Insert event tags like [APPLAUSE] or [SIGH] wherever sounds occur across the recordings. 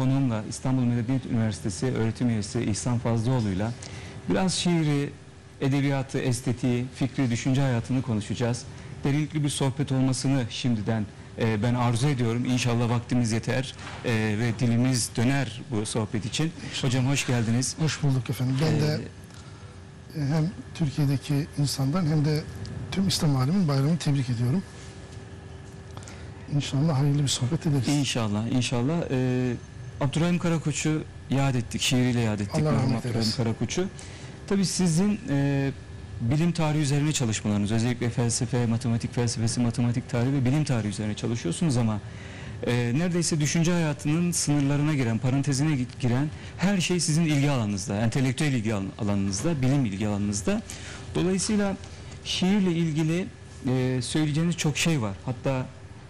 Konuğumla İstanbul Medeniyet Üniversitesi öğretim üyesi İhsan Fazlıoğlu'yla biraz şiiri, edebiyatı, estetiği, fikri, düşünce hayatını konuşacağız. Derinlikli bir sohbet olmasını şimdiden e, ben arzu ediyorum. İnşallah vaktimiz yeter e, ve dilimiz döner bu sohbet için. Hocam hoş geldiniz. Hoş bulduk efendim. Ben de e, hem Türkiye'deki insandan hem de tüm İslam aleminin bayramını tebrik ediyorum. İnşallah hayırlı bir sohbet ederiz. İnşallah, inşallah. Ee, Abdurrahim Karakoç'u yad ettik, şiiriyle yad ettik. Allah rahmet Abdurrahim. Karakoç'u. Tabii sizin e, bilim tarihi üzerine çalışmalarınız, özellikle felsefe, matematik felsefesi, matematik tarihi ve bilim tarihi üzerine çalışıyorsunuz ama e, neredeyse düşünce hayatının sınırlarına giren, parantezine gi- giren her şey sizin ilgi alanınızda, entelektüel ilgi alan- alanınızda, bilim ilgi alanınızda. Dolayısıyla şiirle ilgili e, söyleyeceğiniz çok şey var. Hatta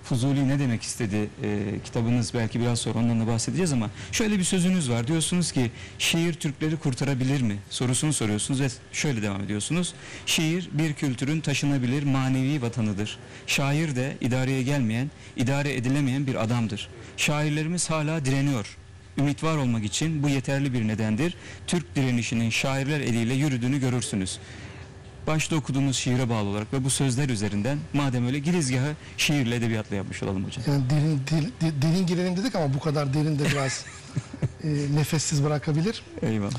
Fuzuli ne demek istedi? E, kitabınız belki biraz sonra ondan da bahsedeceğiz ama şöyle bir sözünüz var. Diyorsunuz ki şiir Türkleri kurtarabilir mi? Sorusunu soruyorsunuz ve şöyle devam ediyorsunuz. Şiir bir kültürün taşınabilir manevi vatanıdır. Şair de idareye gelmeyen idare edilemeyen bir adamdır. Şairlerimiz hala direniyor. Ümit var olmak için bu yeterli bir nedendir. Türk direnişinin şairler eliyle yürüdüğünü görürsünüz. Başta okuduğumuz şiire bağlı olarak ve bu sözler üzerinden madem öyle girizgahı şiirle edebiyatla yapmış olalım hocam. Yani derin, di- derin girelim dedik ama bu kadar derin de biraz [LAUGHS] e, nefessiz bırakabilir. Eyvallah.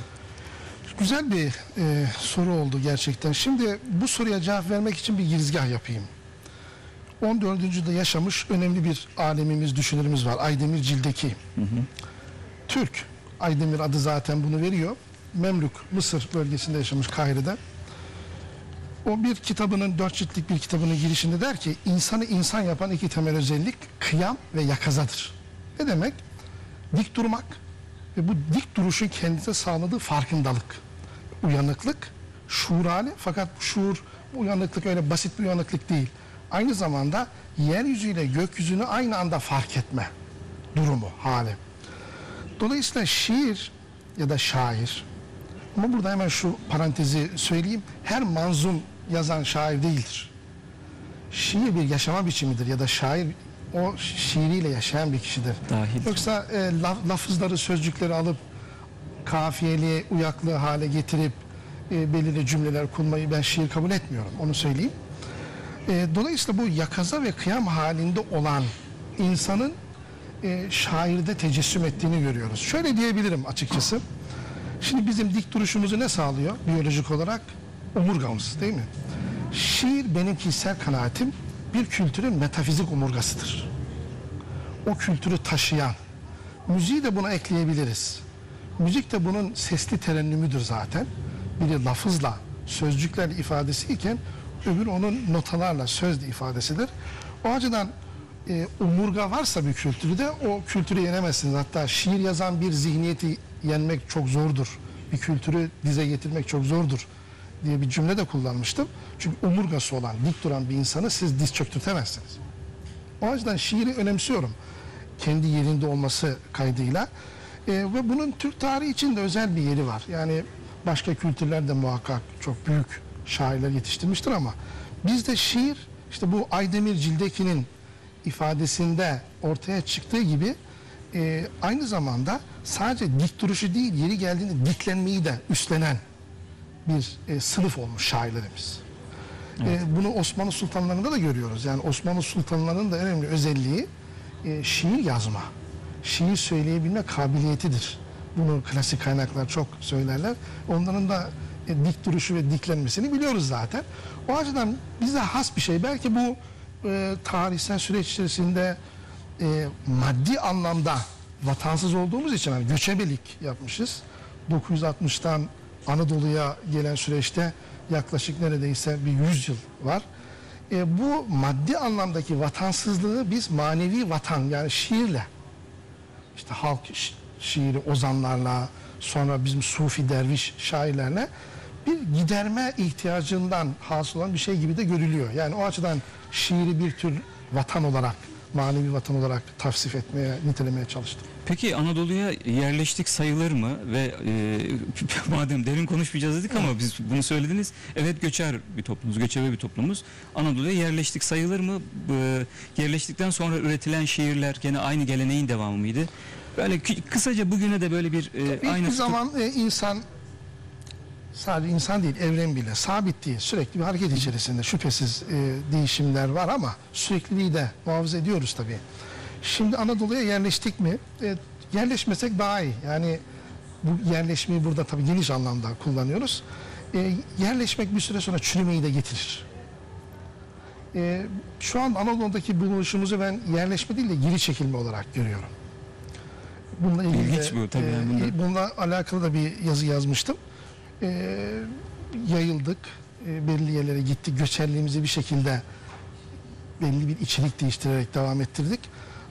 Güzel bir e, soru oldu gerçekten. Şimdi bu soruya cevap vermek için bir girizgah yapayım. 14. yüzyılda yaşamış önemli bir alemimiz, düşünürümüz var. Aydemir Cildeki. Türk. Aydemir adı zaten bunu veriyor. Memlük, Mısır bölgesinde yaşamış Kahire'de. O bir kitabının, dört ciltlik bir kitabının girişinde der ki, insanı insan yapan iki temel özellik kıyam ve yakazadır. Ne demek? Dik durmak ve bu dik duruşun kendisine sağladığı farkındalık. Uyanıklık, şuur hali fakat bu şuur, bu uyanıklık öyle basit bir uyanıklık değil. Aynı zamanda yeryüzüyle gökyüzünü aynı anda fark etme durumu, hali. Dolayısıyla şiir ya da şair ama burada hemen şu parantezi söyleyeyim. Her manzum yazan şair değildir. Şiir bir yaşama biçimidir ya da şair o şiiriyle yaşayan bir kişidir. Dahil. Yoksa e, laf- lafızları, sözcükleri alıp kafiyeli, uyaklı hale getirip e, belirli cümleler kurmayı ben şiir kabul etmiyorum. Onu söyleyeyim. E, dolayısıyla bu yakaza ve kıyam halinde olan insanın e, şairde tecessüm ettiğini görüyoruz. Şöyle diyebilirim açıkçası. Şimdi bizim dik duruşumuzu ne sağlıyor biyolojik olarak? Omurgamız değil mi? Şiir benim kişisel kanaatim bir kültürün metafizik omurgasıdır. O kültürü taşıyan. Müziği de buna ekleyebiliriz. Müzik de bunun sesli terennümüdür zaten. Biri lafızla, sözcüklerle ifadesi iken öbürü onun notalarla, sözle ifadesidir. O açıdan e, omurga varsa bir kültürde o kültürü yenemezsiniz. Hatta şiir yazan bir zihniyeti yenmek çok zordur. Bir kültürü dize getirmek çok zordur diye bir cümle de kullanmıştım. Çünkü omurgası olan, dik duran bir insanı siz diz çöktürtemezsiniz. O açıdan şiiri önemsiyorum. Kendi yerinde olması kaydıyla. Ee, ve bunun Türk tarihi için de özel bir yeri var. Yani başka kültürler de muhakkak çok büyük şairler yetiştirmiştir ama bizde şiir işte bu Aydemir Cildeki'nin ifadesinde ortaya çıktığı gibi e, aynı zamanda sadece dik duruşu değil yeri geldiğinde diklenmeyi de üstlenen bir e, sınıf olmuş şairlerimiz. E, bunu Osmanlı sultanlarında da görüyoruz. Yani Osmanlı sultanlarının da önemli özelliği e, şiir yazma. Şiir söyleyebilme kabiliyetidir. Bunu klasik kaynaklar çok söylerler. Onların da e, dik duruşu ve diklenmesini biliyoruz zaten. O açıdan bize has bir şey. Belki bu e, tarihsel süreç içerisinde e, maddi anlamda vatansız olduğumuz için hani göçebelik yapmışız. 960'tan Anadolu'ya gelen süreçte yaklaşık neredeyse bir 100 yıl var. E, bu maddi anlamdaki vatansızlığı biz manevi vatan yani şiirle işte halk şi- şiiri ozanlarla sonra bizim sufi derviş şairlerle bir giderme ihtiyacından hasıl olan bir şey gibi de görülüyor. Yani o açıdan şiiri bir tür vatan olarak, manevi vatan olarak tavsif etmeye, nitelemeye çalıştım. Peki Anadolu'ya yerleştik sayılır mı ve e, [LAUGHS] madem derin konuşmayacağız dedik ama biz bunu söylediniz. Evet göçer bir toplumuz, göçebe bir toplumuz. Anadolu'ya yerleştik sayılır mı? E, yerleştikten sonra üretilen şiirler gene aynı geleneğin devamı mıydı? Böyle kısaca bugüne de böyle bir e, Bir aynı zaman e, insan sadece insan değil evren bile sabit değil. Sürekli bir hareket içerisinde şüphesiz e, değişimler var ama sürekliliği de muhafaza ediyoruz tabii. Şimdi Anadolu'ya yerleştik mi? E, yerleşmesek daha iyi. Yani bu yerleşmeyi burada tabii geniş anlamda kullanıyoruz. E, yerleşmek bir süre sonra çürümeyi de getirir. E, şu an Anadolu'daki bulunuşumuzu ben yerleşme değil de geri çekilme olarak görüyorum. Bununla ilgili de, İlginç bu tabii e, yani bunda- bununla alakalı da bir yazı yazmıştım. E, yayıldık, e, belli yerlere gittik, göçerliğimizi bir şekilde belli bir içerik değiştirerek devam ettirdik.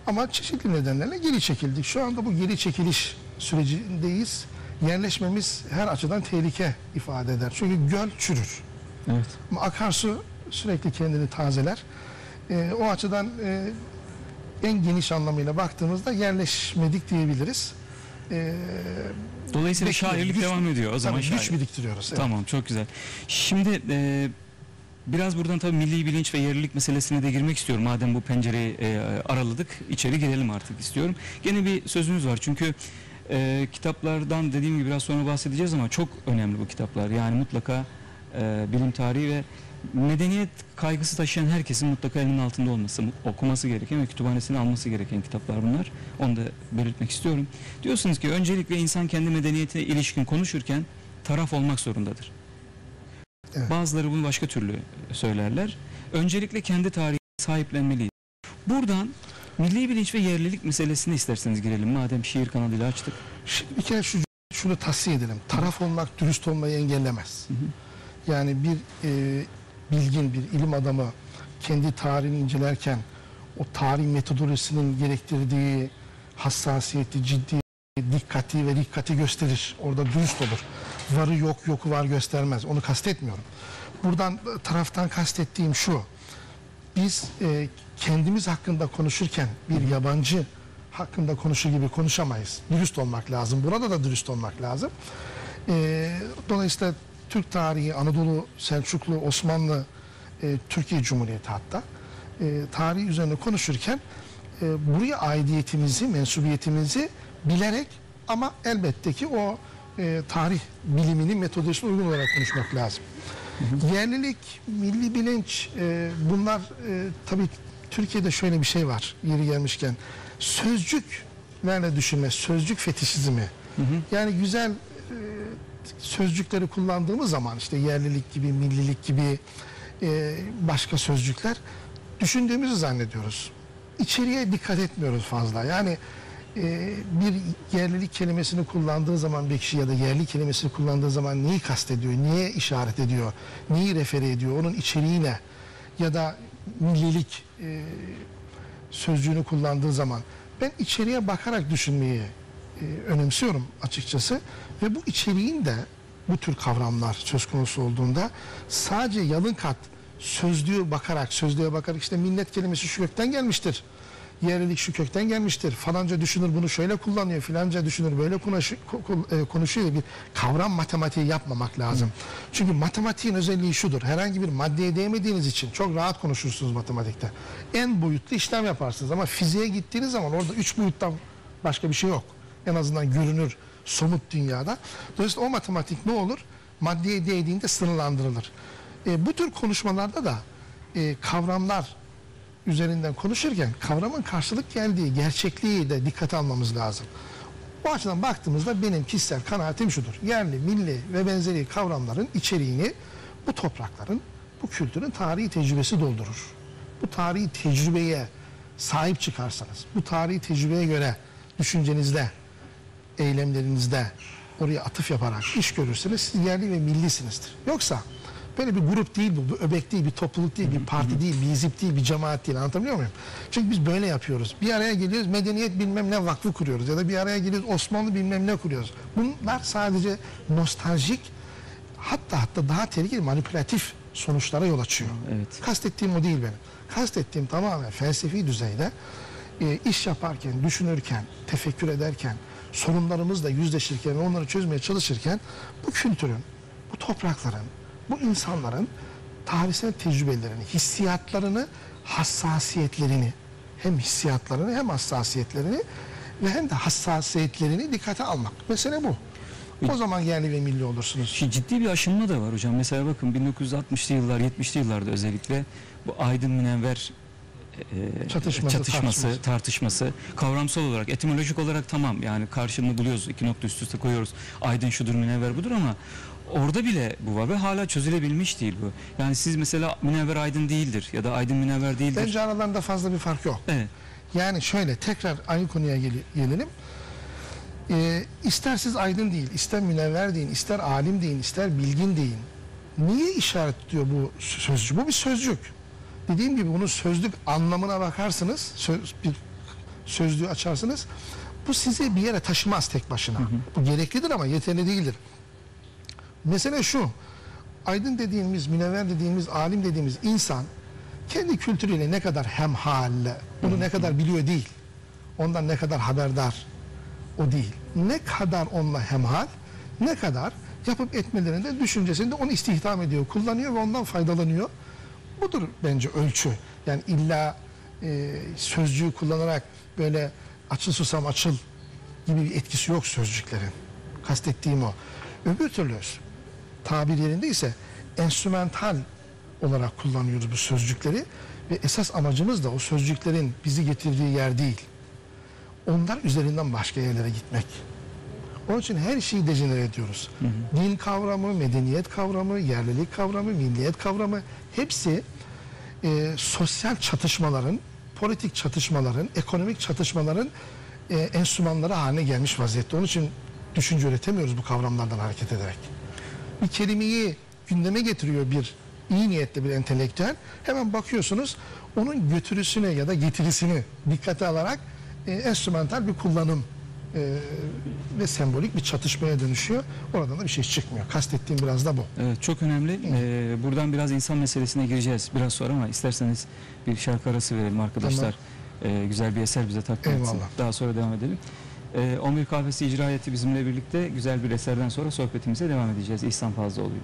Ama çeşitli nedenlerle geri çekildik. Şu anda bu geri çekiliş sürecindeyiz. Yerleşmemiz her açıdan tehlike ifade eder. Çünkü göl çürür. Evet. Ama akarsu sürekli kendini tazeler. Ee, o açıdan e, en geniş anlamıyla baktığımızda yerleşmedik diyebiliriz. Ee, Dolayısıyla şairlik Güç- devam ediyor. O zaman tabii güç biriktiriyoruz. evet. Tamam çok güzel. Şimdi e, biraz buradan tabii milli bilinç ve yerlilik meselesine de girmek istiyorum. Madem bu pencereyi e, araladık içeri girelim artık istiyorum. Gene bir sözünüz var çünkü e, kitaplardan dediğim gibi biraz sonra bahsedeceğiz ama çok önemli bu kitaplar. Yani mutlaka e, bilim tarihi ve medeniyet kaygısı taşıyan herkesin mutlaka elinin altında olması, okuması gereken ve kütüphanesine alması gereken kitaplar bunlar. Onu da belirtmek istiyorum. Diyorsunuz ki öncelikle insan kendi medeniyetine ilişkin konuşurken taraf olmak zorundadır. Evet. Bazıları bunu başka türlü söylerler. Öncelikle kendi tarihine sahiplenmeliyiz. Buradan milli bilinç ve yerlilik meselesine isterseniz girelim. Madem şiir kanalıyla açtık. Şimdi bir kere şu, şunu tavsiye edelim. Taraf olmak dürüst olmayı engellemez. Yani bir e, bilgin, bir ilim adamı kendi tarihini incelerken o tarih metodolojisinin gerektirdiği hassasiyeti, ciddi, dikkati ve dikkati gösterir. Orada dürüst olur. Varı yok, yoku var göstermez. Onu kastetmiyorum. Buradan e, taraftan kastettiğim şu. Biz e, kendimiz hakkında konuşurken bir yabancı hakkında konuşur gibi konuşamayız. Dürüst olmak lazım. Burada da dürüst olmak lazım. E, dolayısıyla Türk tarihi, Anadolu, Selçuklu, Osmanlı, e, Türkiye Cumhuriyeti hatta e, tarihi üzerine konuşurken e, buraya aidiyetimizi, mensubiyetimizi bilerek ama elbette ki o e, tarih biliminin metodolojisine uygun olarak konuşmak lazım. Yerlilik, milli bilinç e, bunlar e, tabii Türkiye'de şöyle bir şey var yeri gelmişken. Sözcüklerle düşünme, sözcük fetişizmi. Yani güzel e, sözcükleri kullandığımız zaman işte yerlilik gibi, millilik gibi e, başka sözcükler düşündüğümüzü zannediyoruz. İçeriye dikkat etmiyoruz fazla. Yani e, bir yerlilik kelimesini kullandığı zaman bir kişi ya da yerli kelimesini kullandığı zaman neyi kastediyor, niye işaret ediyor, neyi refere ediyor, onun içeriği ne? Ya da millilik e, sözcüğünü kullandığı zaman ben içeriye bakarak düşünmeyi e, önemsiyorum açıkçası ve bu içeriğin de bu tür kavramlar söz konusu olduğunda sadece yalın kat sözlüğe bakarak sözlüğe bakarak işte millet kelimesi şu kökten gelmiştir. Yerlilik şu kökten gelmiştir. Falanca düşünür bunu şöyle kullanıyor. Filanca düşünür böyle e, konuşuyor. Bir kavram matematiği yapmamak lazım. Çünkü matematiğin özelliği şudur. Herhangi bir maddeye değmediğiniz için çok rahat konuşursunuz matematikte. En boyutlu işlem yaparsınız ama fiziğe gittiğiniz zaman orada üç boyuttan başka bir şey yok. En azından görünür somut dünyada. Dolayısıyla o matematik ne olur? Maddeye değdiğinde sınırlandırılır. E, bu tür konuşmalarda da e, kavramlar üzerinden konuşurken kavramın karşılık geldiği gerçekliği de dikkate almamız lazım. Bu açıdan baktığımızda benim kişisel kanaatim şudur. Yerli, milli ve benzeri kavramların içeriğini bu toprakların, bu kültürün tarihi tecrübesi doldurur. Bu tarihi tecrübeye sahip çıkarsanız, bu tarihi tecrübeye göre düşüncenizde, eylemlerinizde oraya atıf yaparak iş görürseniz siz yerli ve millisinizdir. Yoksa böyle bir grup değil bu, bir öbek değil, bir topluluk değil, bir parti değil, bir hizip değil, bir cemaat değil anlatabiliyor muyum? Çünkü biz böyle yapıyoruz. Bir araya geliyoruz medeniyet bilmem ne vakfı kuruyoruz ya da bir araya geliyoruz Osmanlı bilmem ne kuruyoruz. Bunlar sadece nostaljik hatta hatta daha tehlikeli manipülatif sonuçlara yol açıyor. Evet. Kastettiğim o değil benim. Kastettiğim tamamen felsefi düzeyde e, iş yaparken, düşünürken, tefekkür ederken, sorunlarımızla yüzleşirken ve onları çözmeye çalışırken bu kültürün, bu toprakların, bu insanların tarihsel tecrübelerini, hissiyatlarını, hassasiyetlerini hem hissiyatlarını hem hassasiyetlerini ve hem de hassasiyetlerini dikkate almak. Mesele bu. O zaman yerli ve milli olursunuz. Şimdi ciddi bir aşınma da var hocam. Mesela bakın 1960'lı yıllar, 70'li yıllarda özellikle bu aydın münevver e, Çatışması, çatışması, tartışması. tartışması kavramsal olarak, etimolojik olarak tamam yani karşılığını buluyoruz, iki nokta üst üste koyuyoruz. Aydın şudur, münevver budur ama orada bile bu var ve hala çözülebilmiş değil bu. Yani siz mesela münevver aydın değildir ya da aydın münevver değildir. Bence aralarında fazla bir fark yok. Evet. Yani şöyle tekrar aynı konuya gel- gelelim. Ee, ister siz aydın değil, ister münevver deyin, ister alim deyin, ister bilgin deyin. Niye işaretliyor bu sözcük? Bu bir sözcük. Dediğim gibi bunun sözlük anlamına bakarsınız, söz, bir sözlüğü açarsınız. Bu sizi bir yere taşımaz tek başına. Bu gereklidir ama yeterli değildir. Mesele şu. Aydın dediğimiz, münevver dediğimiz, alim dediğimiz insan kendi kültürüyle ne kadar hemhalle, bunu ne kadar biliyor değil. Ondan ne kadar haberdar o değil. Ne kadar onunla hemhal, ne kadar yapıp etmelerinde düşüncesinde onu istihdam ediyor, kullanıyor ve ondan faydalanıyor. Budur bence ölçü. Yani illa e, sözcüğü kullanarak böyle açıl susam açıl gibi bir etkisi yok sözcüklerin. Kastettiğim o. Öbür türlü tabir yerinde ise enstrümantal olarak kullanıyoruz bu sözcükleri ve esas amacımız da o sözcüklerin bizi getirdiği yer değil. Onlar üzerinden başka yerlere gitmek. Onun için her şeyi dejenere ediyoruz. Din kavramı, medeniyet kavramı, yerlilik kavramı, milliyet kavramı hepsi e, sosyal çatışmaların, politik çatışmaların, ekonomik çatışmaların e, enstrümanları haline gelmiş vaziyette. Onun için düşünce üretemiyoruz bu kavramlardan hareket ederek. Bir kelimeyi gündeme getiriyor bir iyi niyetli bir entelektüel. Hemen bakıyorsunuz onun götürüsüne ya da getirisini dikkate alarak e, enstrümantal bir kullanım e, ve sembolik bir çatışmaya dönüşüyor. Oradan da bir şey çıkmıyor. Kastettiğim biraz da bu. Evet çok önemli. Ee, buradan biraz insan meselesine gireceğiz biraz sonra ama isterseniz bir şarkı arası verelim arkadaşlar. Ee, güzel bir eser bize takdim etsin. Eyvallah. Daha sonra devam edelim. Ee, 11 kahvesi icra etti bizimle birlikte güzel bir eserden sonra sohbetimize devam edeceğiz. İhsan Fazlıoğlu ile.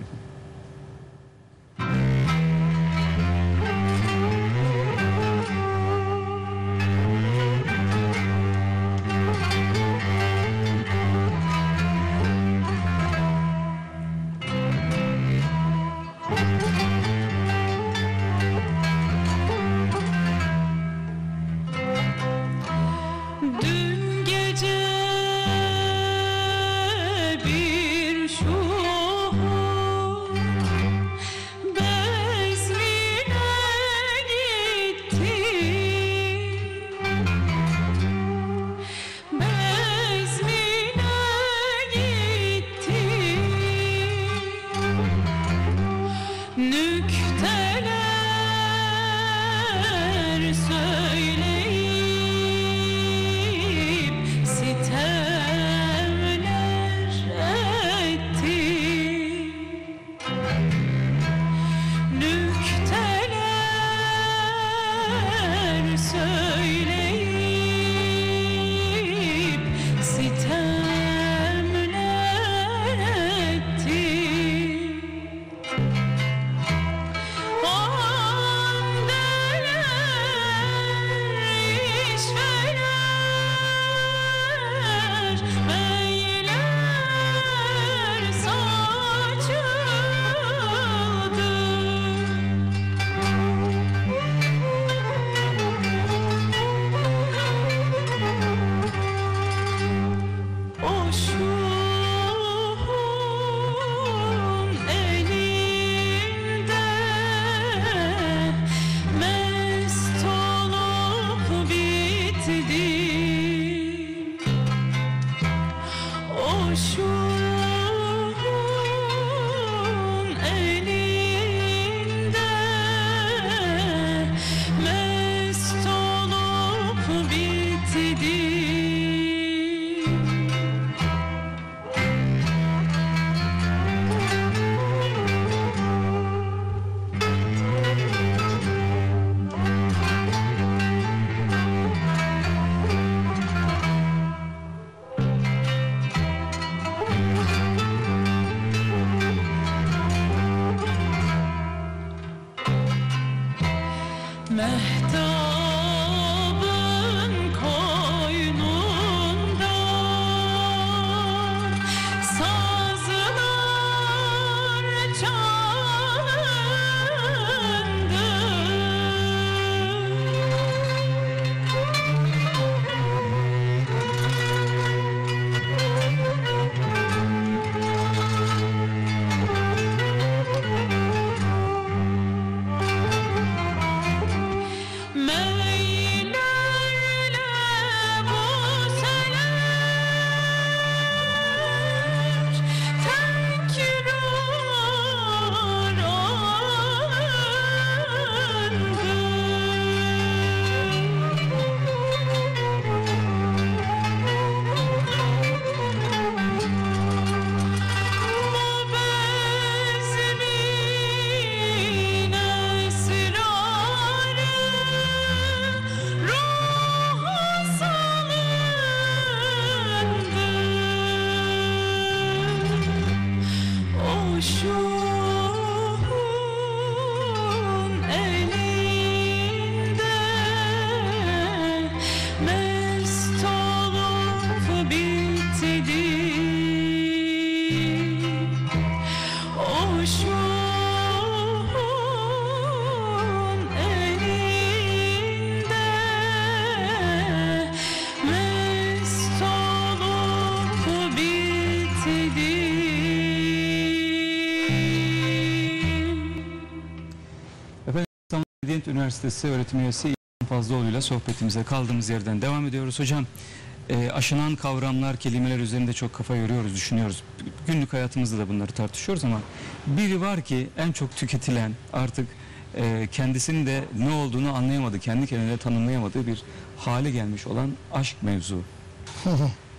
Üniversitesi öğretim üyesi İlhan Fazlıoğlu ile sohbetimize kaldığımız yerden devam ediyoruz. Hocam e, aşınan kavramlar, kelimeler üzerinde çok kafa yoruyoruz, düşünüyoruz. Günlük hayatımızda da bunları tartışıyoruz ama biri var ki en çok tüketilen artık e, kendisinin de ne olduğunu anlayamadığı, kendi kendine tanımlayamadığı bir hale gelmiş olan aşk mevzu. [LAUGHS]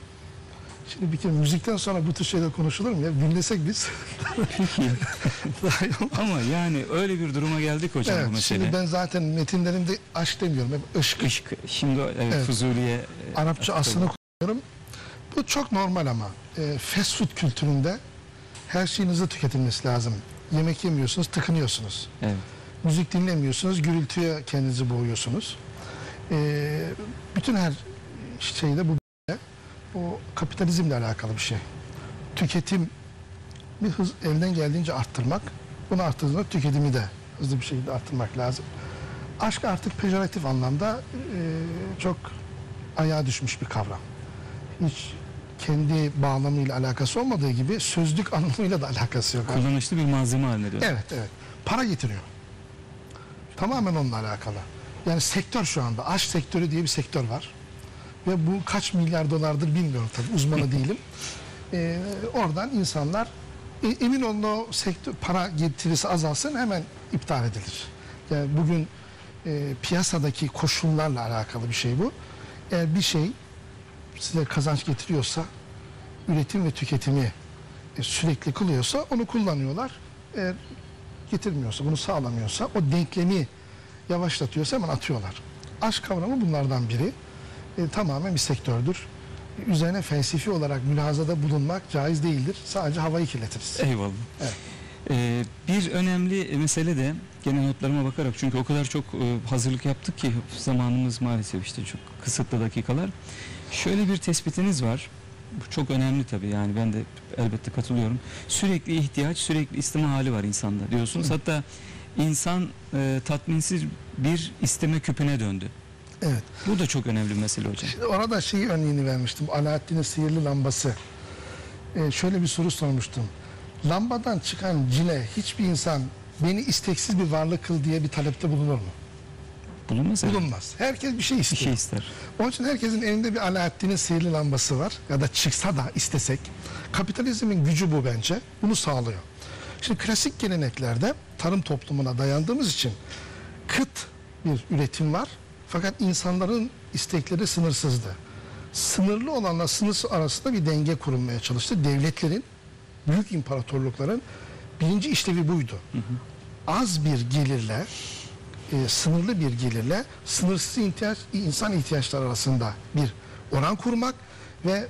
Şimdi bir kere müzikten sonra bu tür şeyler konuşulur mu ya? Dinlesek biz. [LAUGHS] Ama yani öyle bir duruma geldik hocam bu evet, mesele. şimdi ben zaten metinlerimde aşk demiyorum. Hep ışk. Işk, şimdi evet, Evet. Fuzuli'ye e, Arapça aslını kullanıyorum. Bu çok normal ama. E, fast food kültüründe her şeyin hızlı tüketilmesi lazım. Yemek yemiyorsunuz, tıkınıyorsunuz. Evet. Müzik dinlemiyorsunuz, gürültüye kendinizi boğuyorsunuz. E, bütün her şeyde bu o kapitalizmle alakalı bir şey. Tüketim bir hız elden geldiğince arttırmak. Bunu arttırdığında tüketimi de hızlı bir şekilde arttırmak lazım. Aşk artık pejoratif anlamda e, çok ayağa düşmüş bir kavram. Hiç kendi bağlamıyla alakası olmadığı gibi sözlük [LAUGHS] anlamıyla da alakası yok. Kullanışlı bir malzeme haline dönüyor. Evet, evet. Para getiriyor. Tamamen onunla alakalı. Yani sektör şu anda, aşk sektörü diye bir sektör var. Ve bu kaç milyar dolardır bilmiyorum tabii, uzmanı [LAUGHS] değilim. Ee, oradan insanlar, e, emin olun o sektör, para getirisi azalsın hemen iptal edilir. Yani bugün e, piyasadaki koşullarla alakalı bir şey bu. Eğer bir şey size kazanç getiriyorsa, üretim ve tüketimi e, sürekli kılıyorsa onu kullanıyorlar. Eğer getirmiyorsa, bunu sağlamıyorsa, o denklemi yavaşlatıyorsa hemen atıyorlar. Aşk kavramı bunlardan biri. E, tamamen bir sektördür. Üzerine felsefi olarak mülahazada bulunmak caiz değildir. Sadece havayı kirletiriz. Eyvallah. Evet. Ee, bir önemli mesele de gene notlarıma bakarak çünkü o kadar çok e, hazırlık yaptık ki zamanımız maalesef işte çok kısıtlı dakikalar. Şöyle bir tespitiniz var. Bu çok önemli tabii yani ben de elbette katılıyorum. Sürekli ihtiyaç, sürekli isteme hali var insanda diyorsunuz. Hatta insan e, tatminsiz bir isteme küpüne döndü. Evet. Bu da çok önemli bir mesele hocam. Şimdi orada şey örneğini vermiştim. Alaaddin'in sihirli lambası. Ee, şöyle bir soru sormuştum. Lambadan çıkan cine hiçbir insan beni isteksiz bir varlık kıl diye bir talepte bulunur mu? Bulunmaz. Bulunmaz. Herkes bir şey Bir istiyor. şey ister. Onun için herkesin elinde bir Alaaddin'in sihirli lambası var. Ya da çıksa da istesek. Kapitalizmin gücü bu bence. Bunu sağlıyor. Şimdi klasik geleneklerde tarım toplumuna dayandığımız için kıt bir üretim var. Fakat insanların istekleri sınırsızdı. Sınırlı olanla sınırsız arasında bir denge kurulmaya çalıştı. Devletlerin, büyük imparatorlukların birinci işlevi buydu. Az bir gelirle e, sınırlı bir gelirle sınırsız ihtiyaç, insan ihtiyaçları arasında bir oran kurmak ve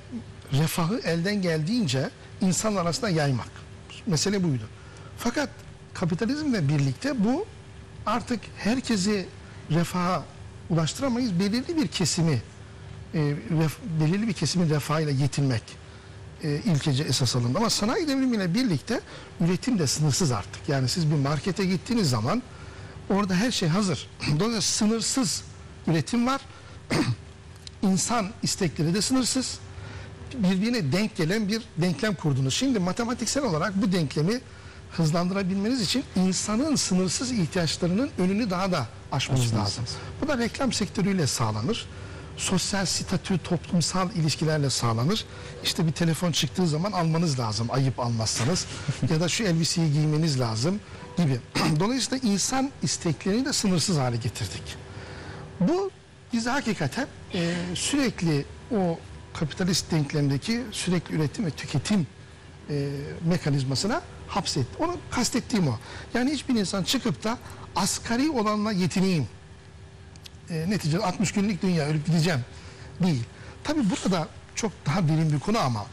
refahı elden geldiğince insan arasında yaymak. Mesele buydu. Fakat kapitalizmle birlikte bu artık herkesi refaha ulaştıramayız. Belirli bir kesimi e, ref- belirli bir kesimin refahıyla yetinmek e, ilkece esas alındı. Ama sanayi devrimiyle birlikte üretim de sınırsız artık. Yani siz bir markete gittiğiniz zaman orada her şey hazır. [CLEARS THROAT] Dolayısıyla sınırsız üretim var. [CLEARS THROAT] İnsan istekleri de sınırsız. Birbirine denk gelen bir denklem kurdunuz. Şimdi matematiksel olarak bu denklemi hızlandırabilmeniz için insanın sınırsız ihtiyaçlarının önünü daha da aşmanız Aşmanız lazım. Bu da reklam sektörüyle sağlanır. Sosyal statü, toplumsal ilişkilerle sağlanır. İşte bir telefon çıktığı zaman almanız lazım ayıp almazsanız. [LAUGHS] ya da şu elbiseyi giymeniz lazım gibi. [CLEARS THROAT] Dolayısıyla insan isteklerini de sınırsız hale getirdik. Bu bizi hakikaten e, sürekli o kapitalist denklemdeki sürekli üretim ve tüketim e, mekanizmasına hapsetti. Onu kastettiğim o. Yani hiçbir insan çıkıp da asgari olanla yetineyim. E, neticede 60 günlük dünya ölüp gideceğim değil. Tabii burada çok daha derin bir konu ama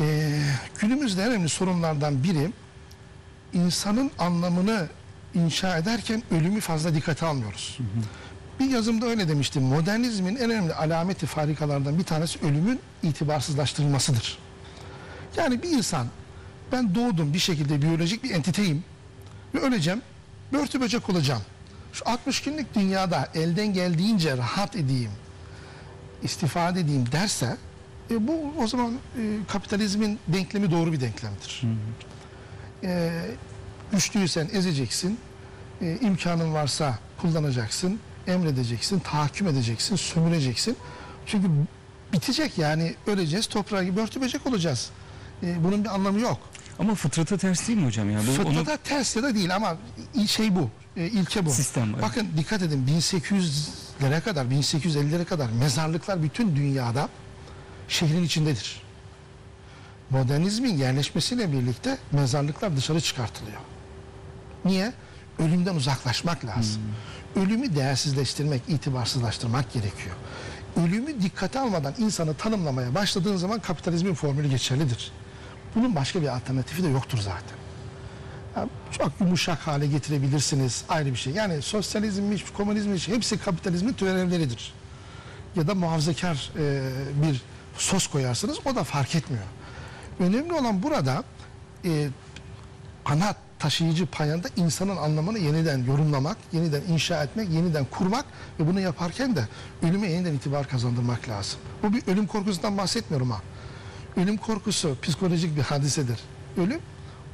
Ee, günümüzde en önemli sorunlardan biri insanın anlamını inşa ederken ölümü fazla dikkate almıyoruz. Bir yazımda öyle demiştim. Modernizmin en önemli alameti farikalardan bir tanesi ölümün itibarsızlaştırılmasıdır. Yani bir insan ben doğdum bir şekilde biyolojik bir entiteyim ve öleceğim. Börtü böcek olacağım. Şu 60 günlük dünyada elden geldiğince rahat edeyim, istifade edeyim derse e, bu o zaman e, kapitalizmin denklemi doğru bir denklemdir. E, güçlüysen ezeceksin, e, imkanın varsa kullanacaksın, emredeceksin, tahakküm edeceksin, sömüreceksin. Çünkü bitecek yani öleceğiz, toprağa gibi örtü böcek olacağız. E, bunun bir anlamı yok. Ama fıtrata ters değil mi hocam ya? Bu Fıtrata onu ters ya da değil ama şey bu, e, ilke bu. Sistem evet. Bakın dikkat edin 1800'lere kadar, 1850'lere kadar mezarlıklar bütün dünyada şehrin içindedir. Modernizmin yerleşmesiyle birlikte mezarlıklar dışarı çıkartılıyor. Niye? Ölümden uzaklaşmak lazım. Hmm. Ölümü değersizleştirmek, itibarsızlaştırmak gerekiyor. Ölümü dikkate almadan insanı tanımlamaya başladığın zaman kapitalizmin formülü geçerlidir. Bunun başka bir alternatifi de yoktur zaten. Ya çok yumuşak hale getirebilirsiniz ayrı bir şey. Yani sosyalizmmiş, komünizmmiş hepsi kapitalizmin türevleridir. Ya da muhafazakar e, bir sos koyarsınız o da fark etmiyor. Önemli olan burada e, ana taşıyıcı payanda insanın anlamını yeniden yorumlamak, yeniden inşa etmek, yeniden kurmak ve bunu yaparken de ölüme yeniden itibar kazandırmak lazım. Bu bir ölüm korkusundan bahsetmiyorum ha. Ölüm korkusu psikolojik bir hadisedir. Ölüm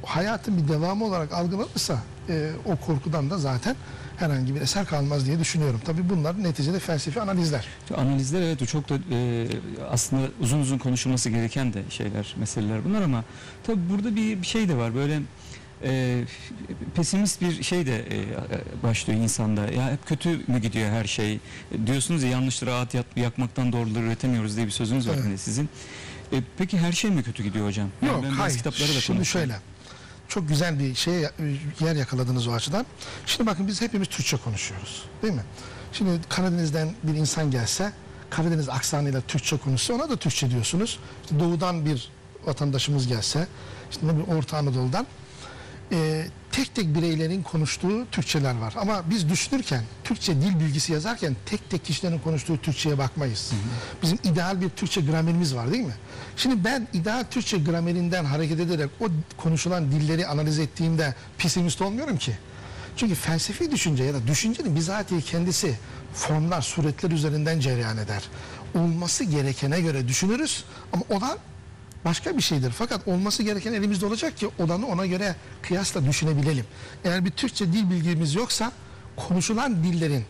hayatın bir devamı olarak algılanırsa e, o korkudan da zaten herhangi bir eser kalmaz diye düşünüyorum. Tabii bunlar neticede felsefi analizler. analizler evet o çok da e, aslında uzun uzun konuşulması gereken de şeyler, meseleler bunlar ama tabii burada bir, bir şey de var böyle e, pesimist bir şey de e, başlıyor insanda. Ya hep kötü mü gidiyor her şey? Diyorsunuz ya yanlışları rahat yakmaktan doğruları üretemiyoruz diye bir sözünüz var Evet. hani sizin. E, peki her şey mi kötü gidiyor hocam? Yani Yok ben hayır. kitapları da Şimdi şöyle. Çok güzel bir şey yer yakaladınız o açıdan. Şimdi bakın biz hepimiz Türkçe konuşuyoruz. Değil mi? Şimdi Karadeniz'den bir insan gelse Karadeniz aksanıyla Türkçe konuşsa ona da Türkçe diyorsunuz. İşte doğudan bir vatandaşımız gelse işte Orta Anadolu'dan e, tek tek bireylerin konuştuğu Türkçeler var. Ama biz düşünürken, Türkçe dil bilgisi yazarken tek tek kişilerin konuştuğu Türkçeye bakmayız. Bizim ideal bir Türkçe gramerimiz var değil mi? Şimdi ben ideal Türkçe gramerinden hareket ederek o konuşulan dilleri analiz ettiğimde pesimist olmuyorum ki. Çünkü felsefi düşünce ya da düşüncenin bizatihi kendisi formlar, suretler üzerinden cereyan eder. Olması gerekene göre düşünürüz ama olan başka bir şeydir. Fakat olması gereken elimizde olacak ki olanı ona göre kıyasla düşünebilelim. Eğer bir Türkçe dil bilgimiz yoksa konuşulan dillerin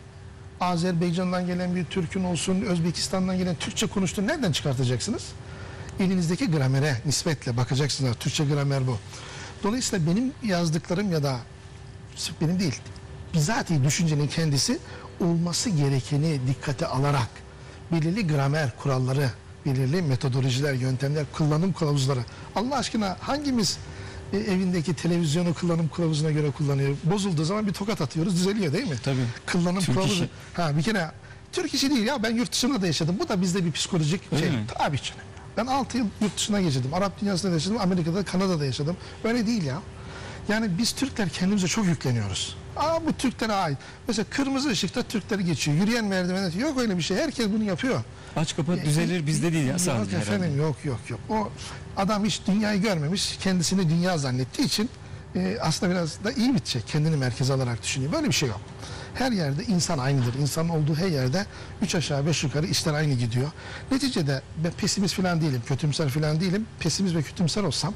Azerbaycan'dan gelen bir Türk'ün olsun, Özbekistan'dan gelen Türkçe konuştuğunu nereden çıkartacaksınız? Elinizdeki gramere nispetle bakacaksınız. Türkçe gramer bu. Dolayısıyla benim yazdıklarım ya da benim değil, bizatihi düşüncenin kendisi olması gerekeni dikkate alarak belirli gramer kuralları, belirli metodolojiler, yöntemler, kullanım kılavuzları. Allah aşkına hangimiz e, evindeki televizyonu kullanım kılavuzuna göre kullanıyor? Bozulduğu zaman bir tokat atıyoruz, düzeliyor değil mi? Tabii. Kullanım Türk kılavuzu. işi. Ha bir kere Türk işi değil ya ben yurt dışında da yaşadım. Bu da bizde bir psikolojik Öyle şey. mi? Tabii canım. Ben 6 yıl yurt dışına geçirdim. Arap dünyasında da yaşadım. Amerika'da, Kanada'da yaşadım. Öyle değil ya. Yani biz Türkler kendimize çok yükleniyoruz. Aa bu Türklere ait. Mesela kırmızı ışıkta Türkleri geçiyor. Yürüyen merdivende yok öyle bir şey. Herkes bunu yapıyor. Aç kapat düzelir bizde değil ya Yok sadece efendim herhalde. yok yok yok. O adam hiç dünyayı görmemiş. Kendisini dünya zannettiği için e, aslında biraz da iyi bitecek. Kendini merkeze alarak düşünüyor. Böyle bir şey yok. Her yerde insan aynıdır. İnsanın olduğu her yerde üç aşağı beş yukarı işler aynı gidiyor. Neticede ben pesimist falan değilim. Kötümser falan değilim. Pesimist ve kötümser olsam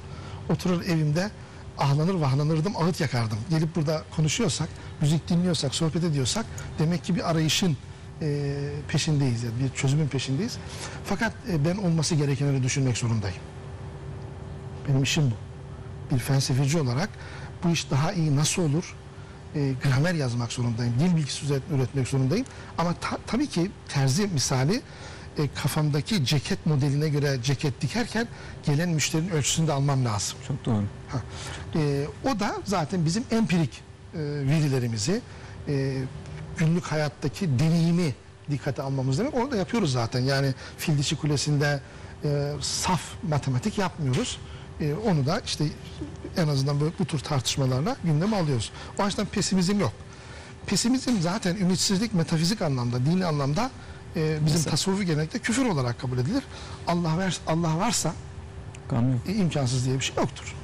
oturur evimde ahlanır vahlanırdım, ağıt yakardım. Gelip burada konuşuyorsak, müzik dinliyorsak, sohbet ediyorsak demek ki bir arayışın e, peşindeyiz. Yani bir çözümün peşindeyiz. Fakat e, ben olması gerekenleri düşünmek zorundayım. Benim işim bu. Bir felsefeci olarak bu iş daha iyi nasıl olur? E, gramer yazmak zorundayım. Dil bilgisi üret- üretmek zorundayım. Ama ta- tabii ki terzi misali e, kafamdaki ceket modeline göre ceket dikerken gelen müşterinin ölçüsünü de almam lazım. Çok doğru. Ha. Ee, o da zaten bizim empirik e, verilerimizi, e, günlük hayattaki deneyimi dikkate almamız demek. Onu da yapıyoruz zaten. Yani Fil Dişi Kulesi'nde e, saf matematik yapmıyoruz. E, onu da işte en azından bu, bu tür tartışmalarla gündeme alıyoruz. O açıdan pesimizm yok. Pesimizm zaten ümitsizlik metafizik anlamda, dini anlamda e, bizim Mesela? tasavvufi gelenekte küfür olarak kabul edilir. Allah ver, Allah varsa e, imkansız diye bir şey yoktur.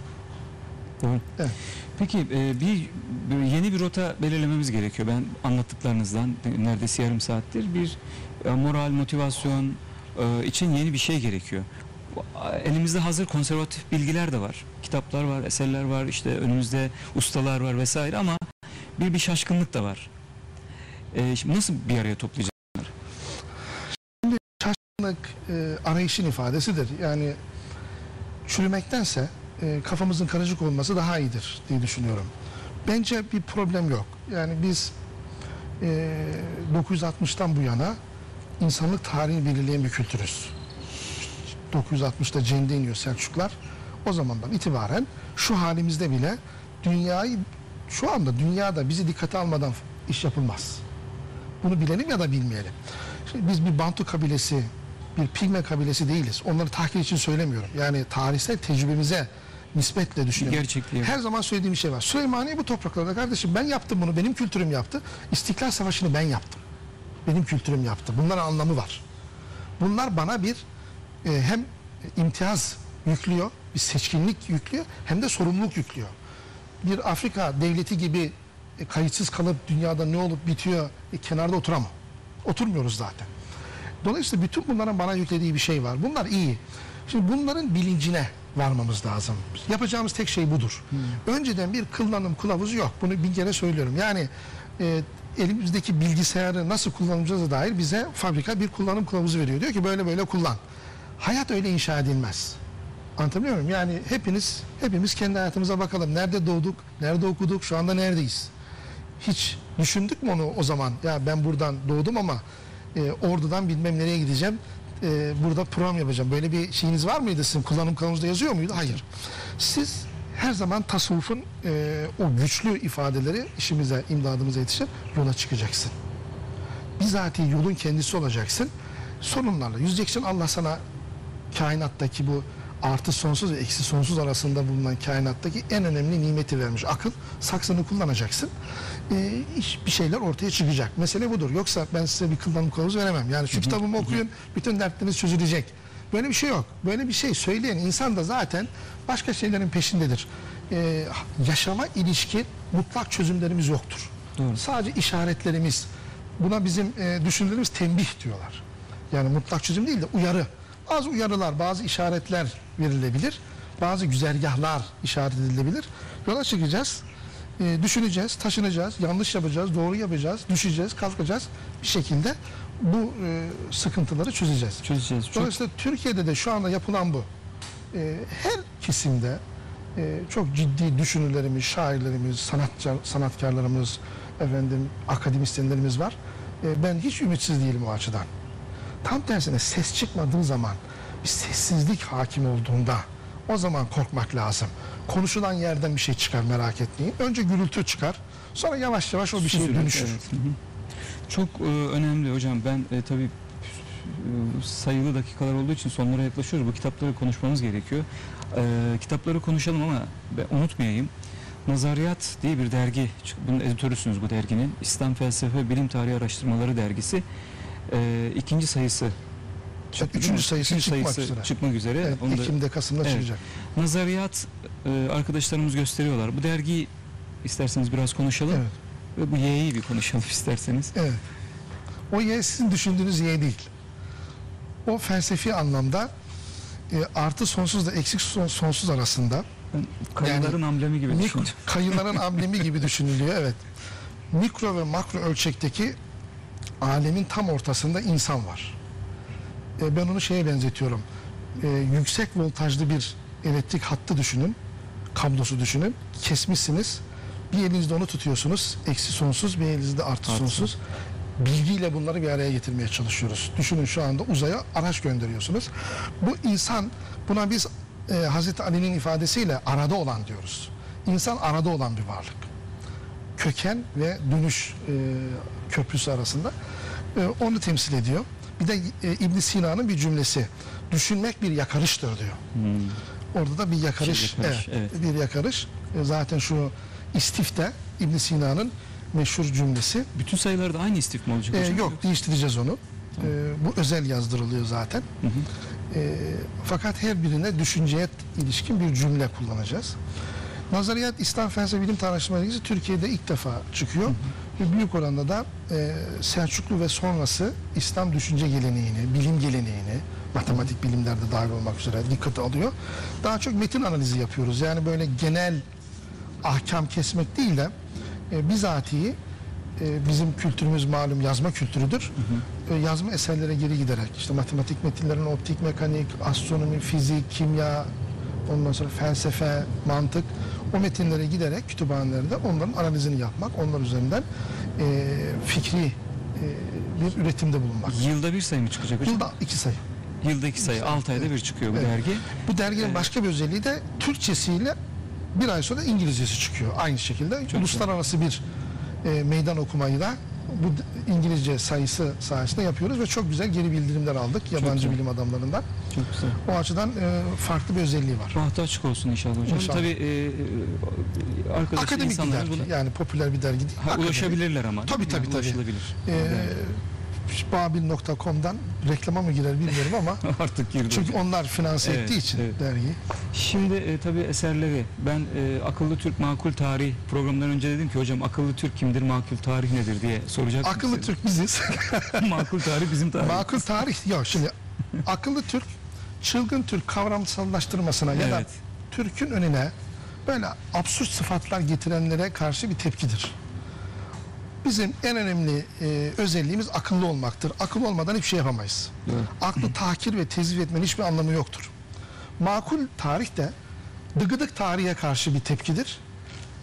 Doğru. Evet. Peki e, bir yeni bir rota belirlememiz gerekiyor. Ben anlattıklarınızdan neredeyse yarım saattir bir e, moral, motivasyon e, için yeni bir şey gerekiyor. Elimizde hazır konservatif bilgiler de var. Kitaplar var, eserler var, işte önümüzde ustalar var vesaire ama bir bir şaşkınlık da var. E, şimdi nasıl bir araya toplayacağız? Şaşkınlık e, arayışın ifadesidir. Yani çürümektense e, kafamızın karışık olması daha iyidir diye düşünüyorum. Bence bir problem yok. Yani biz e, 960'tan bu yana insanlık tarihini belirleyen bir kültürüz. 960'da Cende iniyor Selçuklar. O zamandan itibaren şu halimizde bile dünyayı şu anda dünyada bizi dikkate almadan iş yapılmaz. Bunu bilelim ya da bilmeyelim. Şimdi biz bir Bantu kabilesi, bir Pigme kabilesi değiliz. Onları tahkir için söylemiyorum. Yani tarihsel tecrübemize nispetle düşünüyorum. Gerçekliği. Her zaman söylediğim bir şey var. Süleymaniye bu topraklarda kardeşim ben yaptım bunu, benim kültürüm yaptı. İstiklal Savaşı'nı ben yaptım. Benim kültürüm yaptı. Bunların anlamı var. Bunlar bana bir e, hem imtiyaz yüklüyor, bir seçkinlik yüklüyor hem de sorumluluk yüklüyor. Bir Afrika devleti gibi e, kayıtsız kalıp dünyada ne olup bitiyor e, kenarda oturamam. Oturmuyoruz zaten. Dolayısıyla bütün bunların bana yüklediği bir şey var. Bunlar iyi. Şimdi bunların bilincine varmamız lazım. Yapacağımız tek şey budur. Önceden bir kullanım kılavuzu yok. Bunu bin kere söylüyorum. Yani e, elimizdeki bilgisayarı nasıl kullanacağız dair bize fabrika bir kullanım kılavuzu veriyor. Diyor ki böyle böyle kullan. Hayat öyle inşa edilmez. Anlatabiliyor muyum? Yani hepiniz hepimiz kendi hayatımıza bakalım. Nerede doğduk, nerede okuduk, şu anda neredeyiz? Hiç düşündük mü onu o zaman? Ya ben buradan doğdum ama e, ordudan bilmem nereye gideceğim. E, burada program yapacağım. Böyle bir şeyiniz var mıydı sizin? Kullanım kılavuzda yazıyor muydu? Hayır. Siz her zaman tasavvufun e, o güçlü ifadeleri işimize, imdadımıza yetişir. Yola çıkacaksın. Bizatihi yolun kendisi olacaksın. Sorunlarla yüzeceksin. Allah sana kainattaki bu artı sonsuz ve eksi sonsuz arasında bulunan kainattaki en önemli nimeti vermiş. Akıl. Saksını kullanacaksın. İş- bir şeyler ortaya çıkacak. Mesele budur. Yoksa ben size bir kullanım kılavuzu veremem. Yani şu kitabımı okuyun, bütün dertleriniz çözülecek. Böyle bir şey yok. Böyle bir şey söyleyen insan da zaten başka şeylerin peşindedir. Ee, yaşama ilişkin mutlak çözümlerimiz yoktur. Doğru. Sadece işaretlerimiz. Buna bizim e, düşündüğümüz tembih diyorlar. Yani mutlak çözüm değil de uyarı. Bazı uyarılar, bazı işaretler verilebilir. Bazı güzergahlar işaret edilebilir. Yola çıkacağız. e, düşüneceğiz, taşınacağız, yanlış yapacağız, doğru yapacağız, düşeceğiz, kalkacağız. Bir şekilde bu e, sıkıntıları çözeceğiz. Çözeceğiz. Çok Dolayısıyla Türkiye'de de şu anda yapılan bu. Ee, her kesimde e, çok ciddi düşünürlerimiz, şairlerimiz, sanatçı, sanatkarlarımız, efendim akademisyenlerimiz var. Ee, ben hiç ümitsiz değilim o açıdan. Tam tersine ses çıkmadığı zaman, bir sessizlik hakim olduğunda o zaman korkmak lazım. Konuşulan yerden bir şey çıkar merak etmeyin. Önce gürültü çıkar. Sonra yavaş yavaş o bir şeye dönüşür. evet. Hı hı. Çok e, önemli hocam. Ben e, tabii e, sayılı dakikalar olduğu için sonlara yaklaşıyoruz. Bu kitapları konuşmamız gerekiyor. E, kitapları konuşalım ama ben unutmayayım. Nazariyat diye bir dergi. Bunun editörüsünüz bu derginin. İslam Felsefe Bilim Tarihi Araştırmaları dergisi. E, ikinci sayısı çıktı üçüncü sayısı Üçüncü çıkmak sayısı üzere. çıkmak üzere. Evet, Onu da- Ekim'de, Kasım'da Evet. çıkacak. Nazariyat e, arkadaşlarımız gösteriyorlar. Bu dergiyi isterseniz biraz konuşalım. Evet. Ve bu Y'yi bir konuşalım [LAUGHS] isterseniz. Evet. O Y sizin düşündüğünüz Y değil. O felsefi anlamda e, artı sonsuzla eksik son- sonsuz arasında kayıların amblemi gibi düşündüm. kayıların amblemi gibi düşünülüyor. Evet. Mikro ve makro ölçekteki alemin tam ortasında insan var. E, ben onu şeye benzetiyorum. E, yüksek voltajlı bir elektrik hattı düşünün. Kablosu düşünün. Kesmişsiniz. Bir elinizde onu tutuyorsunuz. Eksi sonsuz. Bir elinizde artı Artı. sonsuz. Bilgiyle bunları bir araya getirmeye çalışıyoruz. Düşünün şu anda uzaya araç gönderiyorsunuz. Bu insan buna biz e, Hazreti Ali'nin ifadesiyle arada olan diyoruz. İnsan arada olan bir varlık köken ve dönüş e, köprüsü arasında E, onu temsil ediyor. Bir de e, İbn Sina'nın bir cümlesi. Düşünmek bir yakarıştır diyor. Orada da bir yakarış, Şey, yakarış, evet, evet. bir yakarış. E, Zaten şu istifte İbn Sina'nın meşhur cümlesi. Bütün sayılarda aynı istif mi olacak E, hocam? yok değiştireceğiz onu. E, bu özel yazdırılıyor zaten. E, fakat her birine düşünceye ilişkin bir cümle kullanacağız. Nazariyat İslam Felsefe Bilim Tarihçiliği Dergisi Türkiye'de ilk defa çıkıyor. Ve büyük oranda da e, Selçuklu ve sonrası İslam düşünce geleneğini, bilim geleneğini, matematik bilimlerde dahil olmak üzere dikkate alıyor. Daha çok metin analizi yapıyoruz. Yani böyle genel ahkam kesmek değil de e, bizatihi e, bizim kültürümüz malum yazma kültürüdür. E, yazma eserlere geri giderek işte matematik metinlerin optik mekanik, astronomi, fizik, kimya, ondan sonra felsefe, mantık o metinlere giderek kütüphanelerde onların analizini yapmak, onlar üzerinden e, fikri e, bir üretimde bulunmak. Yılda bir sayı mı çıkacak hocam? Yılda iki sayı. Yılda iki sayı. 6 ayda bir çıkıyor bu Evet. dergi. Bu derginin Evet. başka bir özelliği de Türkçesiyle bir ay sonra İngilizcesi çıkıyor. Aynı şekilde uluslararası bir e, meydan okumayı da bu İngilizce sayısı sayesinde yapıyoruz ve çok güzel geri bildirimler aldık yabancı güzel. bilim adamlarından. Çok güzel. O açıdan e, farklı bir özelliği var. Bahtı açık olsun inşallah hocam. İnşallah. Tabii e, arkadaş Akademik bir insanların dergi buna yani popüler bir dergi değil. Ha, ulaşabilirler ama. Tabii, tabii, tabii. Ulaşılabilir. E, Babil.com'dan reklama mı girer bilmiyorum ama [LAUGHS] Artık girdi. çünkü onlar finanse Evet, ettiği için evet. dergiyi. Şimdi e, tabii eserleri ben e, Akıllı Türk Makul Tarih programından önce dedim ki hocam akıllı Türk kimdir makul tarih nedir diye soracaktım. Akıllı size. Türk biziz. [LAUGHS] makul tarih bizim tarih. Makul tarih yok şimdi akıllı Türk çılgın Türk kavramsallaştırmasına ya da Evet. Türk'ün önüne böyle absürt sıfatlar getirenlere karşı bir tepkidir. Bizim en önemli e, özelliğimiz akıllı olmaktır. Akıllı olmadan hiçbir şey yapamayız. Doğru. Aklı tahkir ve tezvif etmenin hiçbir anlamı yoktur. Makul tarih de dıgıdık tarihe karşı bir tepkidir.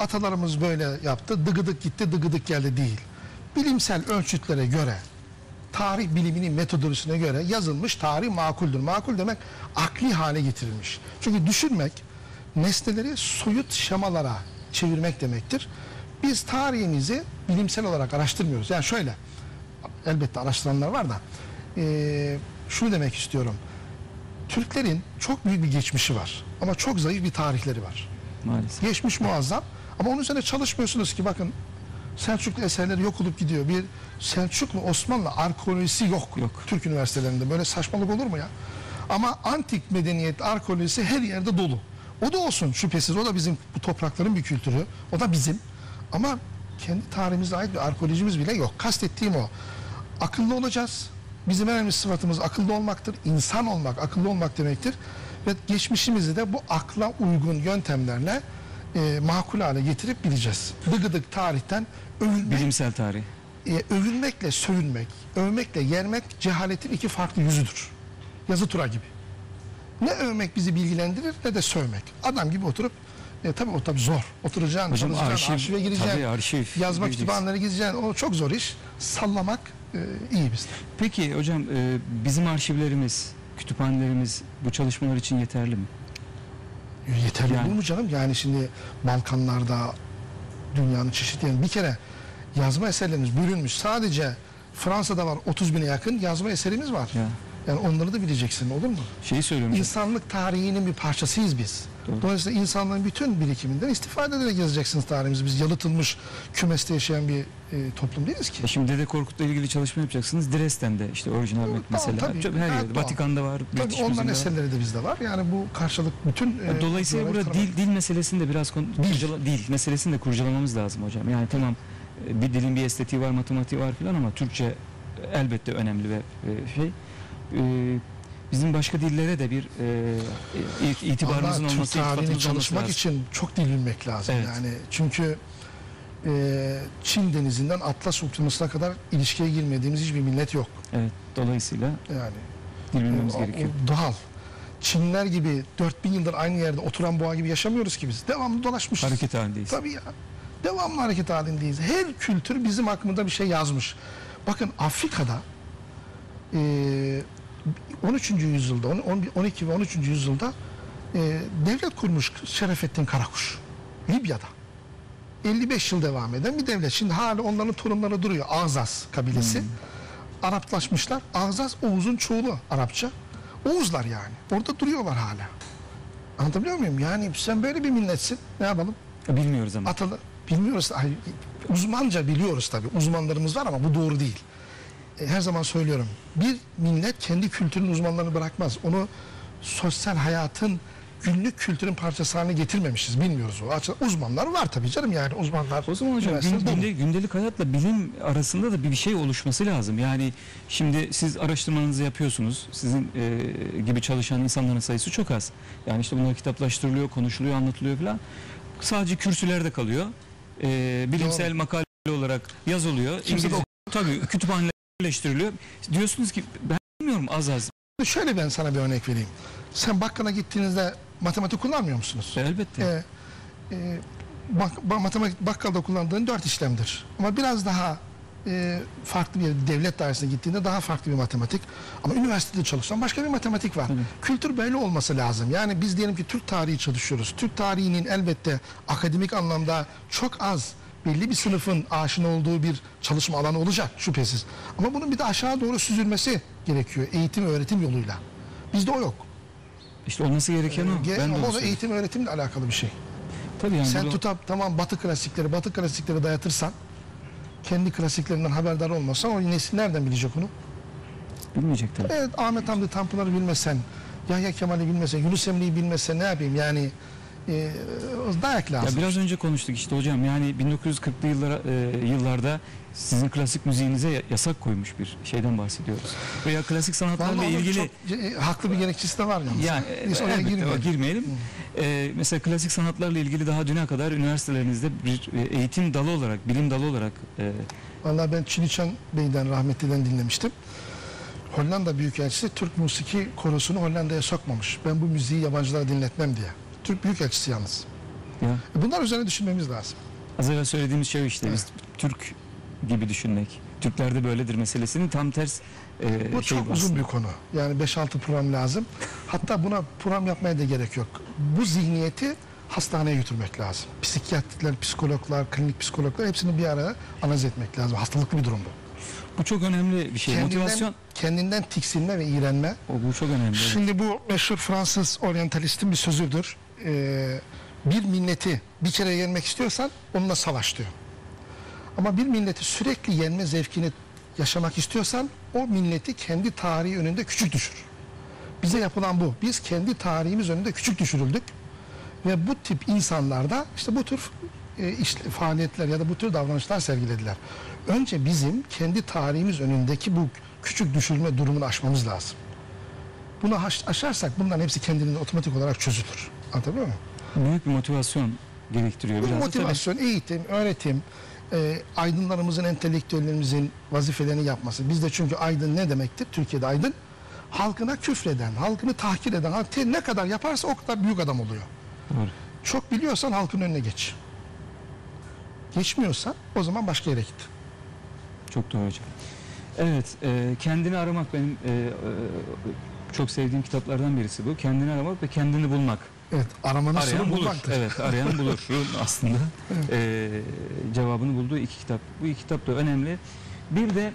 Atalarımız böyle yaptı, dıgıdık gitti, dıgıdık geldi değil. Bilimsel ölçütlere göre, tarih biliminin metodolojisine göre yazılmış tarih makuldür. Makul demek akli hale getirilmiş. Çünkü düşünmek, nesneleri soyut şemalara çevirmek demektir. Biz tarihimizi bilimsel olarak araştırmıyoruz. Yani şöyle, elbette araştıranlar var da, eee, şunu demek istiyorum. Türklerin çok büyük bir geçmişi var ama çok zayıf bir tarihleri var. Maalesef. Geçmiş muazzam ama onun üzerine çalışmıyorsunuz ki bakın Selçuklu eserleri yok olup gidiyor. Bir Selçuklu Osmanlı arkeolojisi yok, Yok. Türk üniversitelerinde. Böyle saçmalık olur mu ya? Ama antik medeniyet arkeolojisi her yerde dolu. O da olsun şüphesiz. O da bizim bu toprakların bir kültürü. O da bizim. Ama kendi tarihimize ait bir arkeolojimiz bile yok. Kastettiğim o. Akıllı olacağız. Bizim en önemli sıfatımız akıllı olmaktır. İnsan olmak, akıllı olmak demektir. Ve geçmişimizi de bu akla uygun yöntemlerle e, makul hale getirip bileceğiz. Dıgıdık tarihten övülmek, Bilimsel tarih. e, övülmekle sövünmek, övmekle yermek cehaletin iki farklı yüzüdür. Yazı tura gibi. Ne övmek bizi bilgilendirir ne de sövmek. Adam gibi oturup e, tabii o tabii zor. Oturacaksın, Hocam çalışacaksın, arşiv, arşive gireceksin. tabii arşiv. Yazma gireceksin. kütüphanelere gideceksin. O çok zor iş. Sallamak e, iyi bizde. Peki hocam e, bizim arşivlerimiz, kütüphanelerimiz bu çalışmalar için yeterli mi? Yeterli Yani- olur mu canım? Yani şimdi Balkanlarda dünyanın çeşitli yerinde bir kere yazma eserlerimiz bölünmüş. Sadece Fransa'da var 30 bine yakın yazma eserimiz var. Ya Yani onları da bileceksin olur mu? şeyi söylüyorum. İnsanlık tarihinin bir parçasıyız biz. Dolayısıyla insanlığın bütün birikiminden istifade ederek yazacaksınız tarihimizi. Biz yalıtılmış kümeste yaşayan bir e, toplum değiliz ki. E Şimdi Dede Korkut'la ilgili çalışma yapacaksınız. Dresden'de işte orijinal Doğal, mesela. tabii. Çok- her Evet, yerde. doğal. Vatikan'da var. Tabii onların var. eserleri de bizde var. Yani bu karşılık bütün... e, Dolayısıyla burada dil dil meselesini de biraz kurcala- dil meselesini de kurcalamamız lazım hocam. Yani tamam e, bir dilin bir estetiği var, matematiği var filan ama Türkçe elbette önemli ve şey e, bizim başka dillere de bir e, itibarımızın Vallahi olması, Türk tarihini çalışmak lazım. için çok dil bilmek lazım. Evet. Yani çünkü e, Çin denizinden Atlas okyanusuna kadar ilişkiye girmediğimiz hiçbir millet yok. Evet, dolayısıyla Yani dil bilmemiz o- gerekiyor. o doğal. Çinler gibi 4000 yıldır aynı yerde oturan boğa gibi yaşamıyoruz ki biz. Devamlı dolaşmışız. Hareket halindeyiz. Tabii ya. Devamlı hareket halindeyiz. Her kültür bizim hakkında bir şey yazmış. Bakın Afrika'da e, 13. yüzyılda, on- on- 12 ve 13. yüzyılda e, devlet kurmuş Şerefettin Karakuş. Libya'da. 55 yıl devam eden bir devlet. Şimdi hala onların torunları duruyor. Ağzaz kabilesi. Araplaşmışlar. Ağzaz Oğuz'un çoğulu Arapça. Oğuzlar yani. Orada duruyorlar hala. Anlatabiliyor muyum? Yani sen böyle bir milletsin. Ne yapalım? Bilmiyoruz ama. Atalı. Bilmiyoruz. Uzmanca biliyoruz tabii. Uzmanlarımız var ama bu doğru değil. Her zaman söylüyorum. Bir millet kendi kültürünün uzmanlarını bırakmaz. Onu sosyal hayatın günlük kültürün parçası haline getirmemişiz. Bilmiyoruz o. Açı- Uzmanlar var tabii canım yani uzmanlar. O zaman hocam gün- günde- gündelik hayatla bilim arasında da bir şey oluşması lazım. Yani şimdi siz araştırmanızı yapıyorsunuz. Sizin e, gibi çalışan insanların sayısı çok az. Yani işte bunlar kitaplaştırılıyor, konuşuluyor, anlatılıyor falan. Sadece kürsülerde kalıyor. E, bilimsel Doğru. makale olarak yazılıyor. Kimse İngilizce, tabii kütüphanelerleştiriliyor. Diyorsunuz ki ben bilmiyorum az az. Şöyle ben sana bir örnek vereyim. Sen bakkala gittiğinizde matematik kullanmıyor musunuz? Elbette. Ee, e, bak, bak- matematik bakkalda kullandığın dört işlemdir. Ama biraz daha e, farklı bir devlet dairesine gittiğinde daha farklı bir matematik. Ama üniversitede çalışan başka bir matematik var. Tabii. Kültür böyle olması lazım. Yani biz diyelim ki Türk tarihi çalışıyoruz. Türk tarihinin elbette akademik anlamda çok az belli bir sınıfın aşina olduğu bir çalışma alanı olacak şüphesiz. Ama bunun bir de aşağı doğru süzülmesi gerekiyor eğitim öğretim yoluyla. Bizde o yok. İşte olması gereken o. Ben de o da eğitim öğretimle alakalı bir şey. Tabii yani Sen burada- tutup tamam batı klasikleri, batı klasikleri dayatırsan kendi klasiklerinden haberdar olmasan o nesil nereden bilecek onu? bilmeyecek tabii. Evet Ahmet Hamdi Tanpınar'ı bilmesen, Yahya Kemal'i bilmesen, Yunus Emre'yi bilmesen ne yapayım yani e, dayak lazım. Ya biraz önce konuştuk işte hocam yani 1940'lı yıllara, e, yıllarda sizin klasik müziğinize ya- yasak koymuş bir şeyden bahsediyoruz. Veya klasik sanatlarla Vallahi ilgili çok, e, haklı bir gerekçesi de var yalnız. yani Biz e, oraya elbette, girmeyelim. girmeyelim. E, mesela klasik sanatlarla ilgili daha düne kadar üniversitelerinizde bir e, eğitim dalı olarak, bilim dalı olarak e, Vallahi ben Çiniçan Bey'den rahmetliden dinlemiştim. Hollanda Büyükelçisi Türk musiki korosunu Hollanda'ya sokmamış. Ben bu müziği yabancılara dinletmem diye. Türk Büyükelçisi yalnız. ya E, Bunlar üzerine düşünmemiz lazım. az evvel söylediğimiz şey işte biz Türk gibi düşünmek. Türklerde böyledir meselesinin tam ters e, Bu şey çok bu uzun aslında. bir konu. Yani 5-6 program lazım. Hatta buna program yapmaya da gerek yok. Bu zihniyeti hastaneye götürmek lazım. Psikiyatrikler, psikologlar, klinik psikologlar hepsini bir araya analiz etmek lazım. Hastalıklı bir durum bu. Bu çok önemli bir şey. Kendinden, Motivasyon kendinden tiksinme ve iğrenme. o bu çok önemli. Şimdi bu meşhur Fransız oryantalistin bir sözüdür. Ee, bir milleti bir kere yenmek istiyorsan onunla savaş diyor. Ama bir milleti sürekli yenme zevkini yaşamak istiyorsan o milleti kendi tarihi önünde küçük düşür. Bize yapılan bu. Biz kendi tarihimiz önünde küçük düşürüldük. Ve bu tip insanlarda işte bu tür e, iş- faaliyetler ya da bu tür davranışlar sergilediler. Önce bizim kendi tarihimiz önündeki bu küçük düşürülme durumunu aşmamız lazım. Bunu aş- aşarsak bunların hepsi kendiliğinden otomatik olarak çözülür. Anlatabiliyor muyum? büyük bir motivasyon gerektiriyor. Bu Biraz da tabii motivasyon, eğitim, öğretim, e, aydınlarımızın, entelektüellerimizin vazifelerini yapması. Bizde çünkü aydın ne demektir? Türkiye'de aydın halkına küfreden, halkını tahkir eden, halk ne kadar yaparsa o kadar büyük adam oluyor. Doğru. Çok biliyorsan halkın önüne geç. Geçmiyorsan o zaman başka yere git. Çok doğru hocam. Evet, e, kendini aramak benim e, e, çok sevdiğim kitaplardan birisi bu. Kendini aramak ve kendini bulmak. Evet, aramanın Arayan bulur. bulmaktır. Evet, arayan bulur aslında. E, cevabını bulduğu iki kitap. Bu iki kitap da önemli. Bir de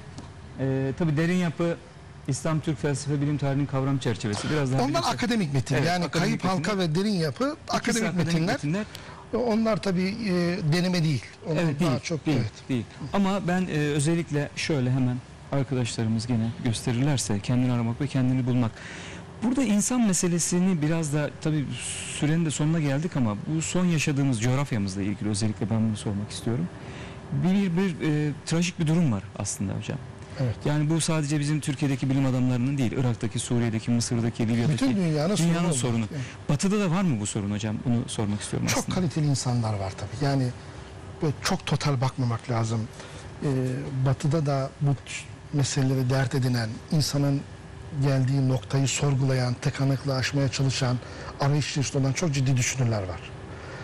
e, tabii derin yapı İslam Türk felsefe bilim tarihinin kavram çerçevesi. Biraz daha Onlar bilimsel- akademik metin. Evet, yani akademik kayıp halka ve derin yapı İkisi akademik, metinler. Onlar tabii e, deneme değil. Onlar Evet daha değil, çok değil, evet. değil. Ama ben e, özellikle şöyle hemen arkadaşlarımız gene gösterirlerse kendini aramak ve kendini bulmak. Burada insan meselesini biraz da tabii sürenin de sonuna geldik ama bu son yaşadığımız coğrafyamızla ilgili özellikle ben bunu sormak istiyorum. Bir, bir, e, trajik bir durum var aslında hocam. Evet. Yani bu sadece bizim Türkiye'deki bilim adamlarının değil, Irak'taki, Suriye'deki, Mısır'daki, Libya'daki Bütün dünyanın, dünyanın sorunu. sorunu. Evet. Batı'da da var mı bu sorun hocam? Bunu sormak istiyorum Çok aslında. kaliteli insanlar var tabii. Yani çok total bakmamak lazım. Ee, batı'da da bu meseleleri dert edinen, insanın geldiği noktayı sorgulayan, tıkanıklığı aşmaya çalışan, arayış içerisinde olan çok ciddi düşünürler var.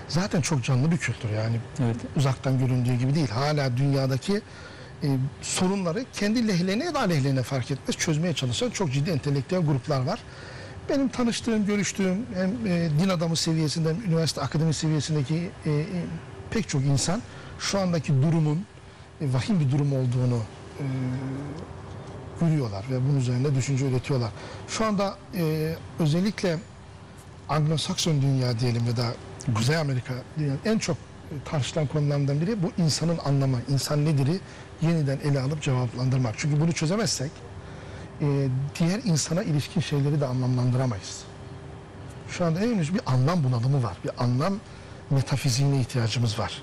Zaten çok canlı bir kültür yani Evet. uzaktan göründüğü gibi değil. Hala dünyadaki e, sorunları kendi lehlerine ya da aleyhlerine fark etmez çözmeye çalışan çok ciddi entelektüel gruplar var. Benim tanıştığım, görüştüğüm hem e, din adamı seviyesinde hem üniversite akademi seviyesindeki e, e, pek çok insan şu andaki durumun e, vahim bir durum olduğunu e, yürüyorlar ve bunun üzerinde düşünce üretiyorlar. Şu anda e, özellikle Anglo-Sakson dünya diyelim ya da Kuzey Amerika dünyanın en çok tartışılan konulardan biri bu insanın anlamı, insan nedir'i yeniden ele alıp cevaplandırmak. Çünkü bunu çözemezsek e, diğer insana ilişkin şeyleri de anlamlandıramayız. Şu anda en bir anlam bunalımı var. Bir anlam metafiziğine ihtiyacımız var.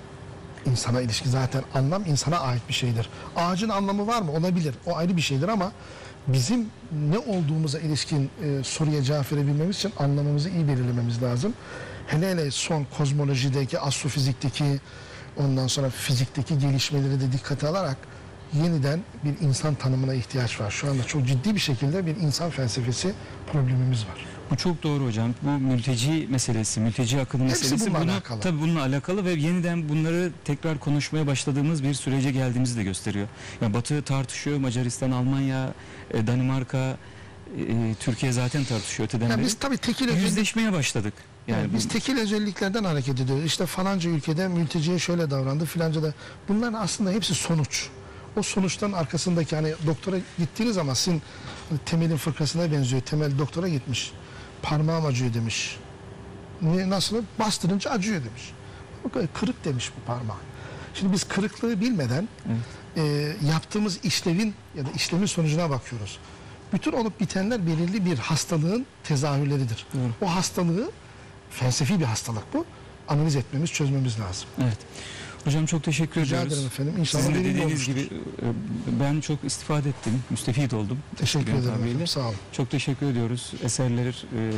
İnsana ilişki zaten anlam insana ait bir şeydir. Ağacın anlamı var mı? Olabilir. O ayrı bir şeydir ama bizim ne olduğumuza ilişkin e, soruya cevap verebilmemiz için anlamımızı iyi belirlememiz lazım. Hele hele son kozmolojideki, astrofizikteki, ondan sonra fizikteki gelişmeleri de dikkate alarak yeniden bir insan tanımına ihtiyaç var. Şu anda çok ciddi bir şekilde bir insan felsefesi problemimiz var. Bu çok doğru hocam. Bu mülteci meselesi, mülteci akını Hepsi meselesi bununla bunu, alakalı. tabii bununla alakalı ve yeniden bunları tekrar konuşmaya başladığımız bir sürece geldiğimizi de gösteriyor. Yani Batı tartışıyor, Macaristan, Almanya, e, Danimarka, e, Türkiye zaten tartışıyor öteden Yani beri. biz tabii tekil Yüzleşmeye başladık. Yani yani biz bu- tekil özelliklerden hareket ediyoruz. İşte falanca ülkede mülteciye şöyle davrandı, filanca da. Bunların aslında hepsi sonuç. O sonuçtan arkasındaki hani doktora gittiğiniz zaman sizin hani temelin fırkasına benziyor. Temel doktora gitmiş. Parmağım acıyor demiş. Ne, nasıl? Bastırınca acıyor demiş. Kırık demiş bu parmağı. Şimdi biz kırıklığı bilmeden e, yaptığımız işlevin ya da işlemin sonucuna bakıyoruz. Bütün olup bitenler belirli bir hastalığın tezahürleridir. Doğru. O hastalığı felsefi bir hastalık bu. Analiz etmemiz, çözmemiz lazım. Evet. Hocam çok teşekkür Rica ediyoruz. ederim efendim. İnşallah Sizin de dediğiniz gibi e, ben çok istifade ettim, müstefit oldum. Teşekkür ederim abiyle. efendim. Sağ olun. Çok teşekkür ediyoruz. Eserler e,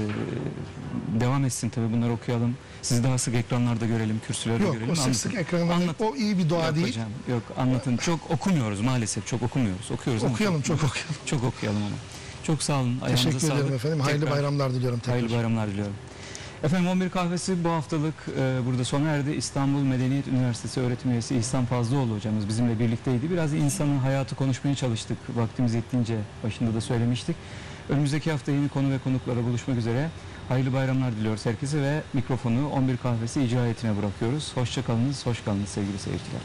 devam etsin tabii bunları okuyalım. Sizi daha sık ekranlarda görelim, kürsülerde Yok görelim. o sık sık ekranlarda Anlat. o iyi bir dua Yok değil. hocam, yok anlatın. Çok okumuyoruz maalesef. Çok okumuyoruz. Okuyoruz ama Okuyalım çok, çok okuyalım. çok okuyalım ama. Çok sağ olun. Ayağınıza Teşekkür sağlık. ederim efendim. Hayırlı Tekrar bayramlar diliyorum tekrar. Hayırlı bayramlar diliyorum. Efendim 11 kahvesi bu haftalık e, burada sona erdi. İstanbul Medeniyet Üniversitesi öğretim üyesi İhsan Fazlıoğlu hocamız bizimle birlikteydi. Biraz insanın hayatı konuşmaya çalıştık. Vaktimiz yettiğince başında da söylemiştik. Önümüzdeki hafta yeni konu ve konuklara buluşmak üzere. Hayırlı bayramlar diliyoruz herkese ve mikrofonu 11 kahvesi icra heyetine bırakıyoruz. Hoşçakalınız, hoş kalınız sevgili seyirciler.